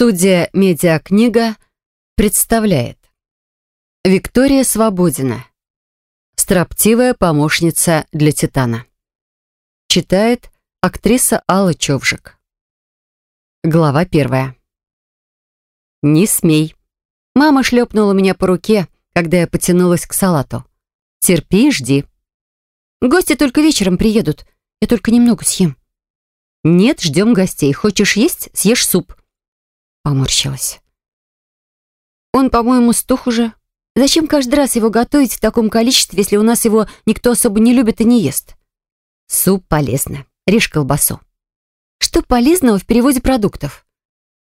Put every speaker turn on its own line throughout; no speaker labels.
Студия «Медиакнига» представляет Виктория Свободина Строптивая помощница для Титана Читает актриса Алла Човжик Глава первая «Не смей!» Мама шлепнула меня по руке, когда я потянулась к салату. «Терпи и жди». «Гости только вечером приедут. Я только немного съем». «Нет, ждем гостей. Хочешь есть? Съешь суп». Поморщилась. «Он, по-моему, стух уже. Зачем каждый раз его готовить в таком количестве, если у нас его никто особо не любит и не ест?» «Суп полезно. Режь колбасу». «Что полезного в переводе продуктов?»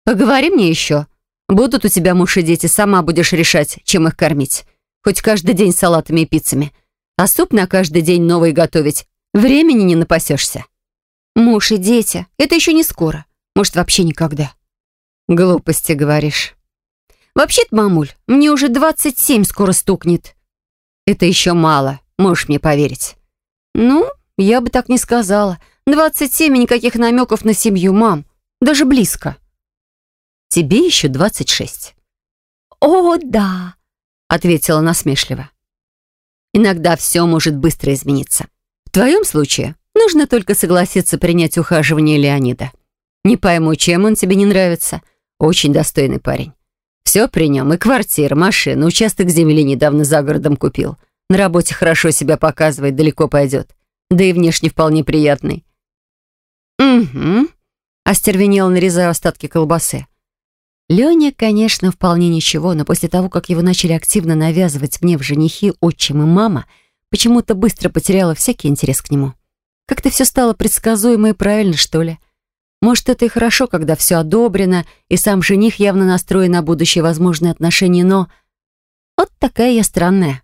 «Поговори мне еще. Будут у тебя муж и дети, сама будешь решать, чем их кормить. Хоть каждый день салатами и пиццами. А суп на каждый день новый готовить. Времени не напасешься». «Муж и дети. Это еще не скоро. Может, вообще никогда». «Глупости, говоришь». «Вообще-то, мамуль, мне уже 27 скоро стукнет». «Это еще мало, можешь мне поверить». «Ну, я бы так не сказала. 27 и никаких намеков на семью, мам. Даже близко». «Тебе еще 26». «О, да», — ответила насмешливо. «Иногда все может быстро измениться. В твоем случае нужно только согласиться принять ухаживание Леонида. Не пойму, чем он тебе не нравится». Очень достойный парень. Все при нем, и квартира, машина, участок земли недавно за городом купил. На работе хорошо себя показывает, далеко пойдет. Да и внешне вполне приятный. «Угу», — остервенел, нарезая остатки колбасы. Леня, конечно, вполне ничего, но после того, как его начали активно навязывать мне в женихи отчим и мама, почему-то быстро потеряла всякий интерес к нему. Как-то все стало предсказуемо и правильно, что ли. Может, это и хорошо, когда все одобрено, и сам жених явно настроен на будущее возможные отношения, но... Вот такая я странная.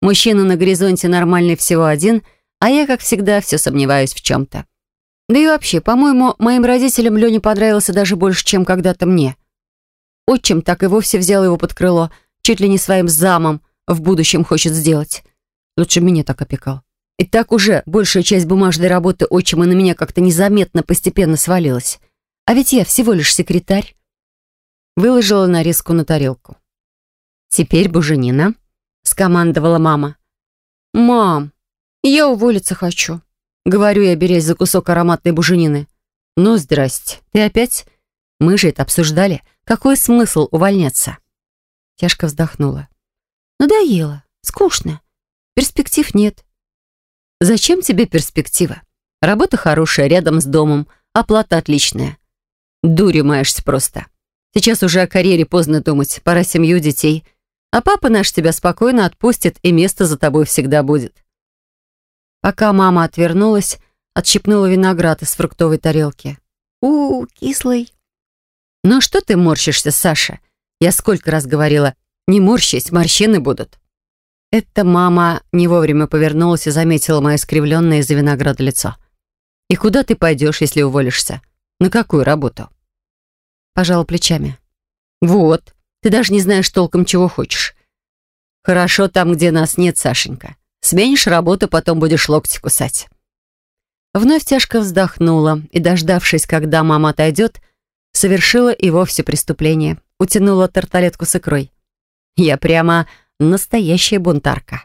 Мужчина на горизонте нормальный всего один, а я, как всегда, все сомневаюсь в чем-то. Да и вообще, по-моему, моим родителям Леня понравился даже больше, чем когда-то мне. Отчим так и вовсе взял его под крыло, чуть ли не своим замом в будущем хочет сделать. Лучше меня так опекал. И так уже большая часть бумажной работы отчима на меня как-то незаметно постепенно свалилась. А ведь я всего лишь секретарь. Выложила нарезку на тарелку. «Теперь буженина», — скомандовала мама. «Мам, я уволиться хочу», — говорю я, берясь за кусок ароматной буженины. «Ну, здрасте, ты опять? Мы же это обсуждали. Какой смысл увольняться?» Тяжко вздохнула. «Надоело, скучно, перспектив нет. Зачем тебе перспектива? Работа хорошая, рядом с домом, оплата отличная. Дурью маешься просто. Сейчас уже о карьере поздно думать, пора семью, детей. А папа наш тебя спокойно отпустит, и место за тобой всегда будет. Пока мама отвернулась, отщипнула виноград из фруктовой тарелки. у, -у кислый. «Ну что ты морщишься, Саша? Я сколько раз говорила, не морщись, морщины будут». Это мама не вовремя повернулась и заметила мое искривленное из-за винограда лицо. «И куда ты пойдешь, если уволишься? На какую работу?» Пожала плечами. «Вот, ты даже не знаешь толком, чего хочешь. Хорошо там, где нас нет, Сашенька. Сменишь работу, потом будешь локти кусать». Вновь тяжко вздохнула и, дождавшись, когда мама отойдет, совершила и вовсе преступление. Утянула тарталетку с икрой. Я прямо Настоящая бунтарка.